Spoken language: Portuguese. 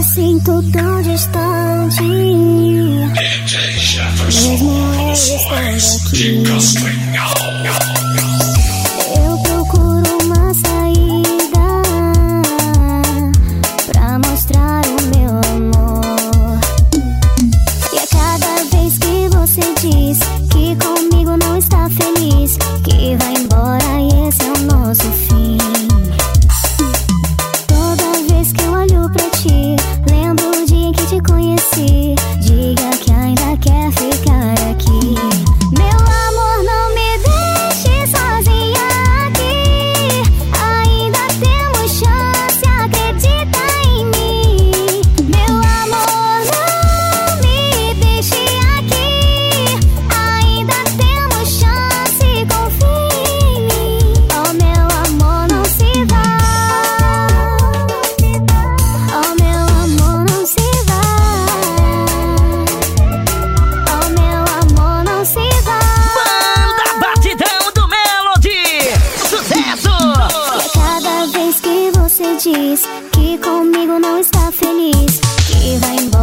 me sinto tão distante. Mesmo eu estando aqui. Eu procuro uma saída pra mostrar o meu amor. E a cada vez que você diz que comigo não está feliz, que vai embora diz que comigo não está feliz, que vai embora.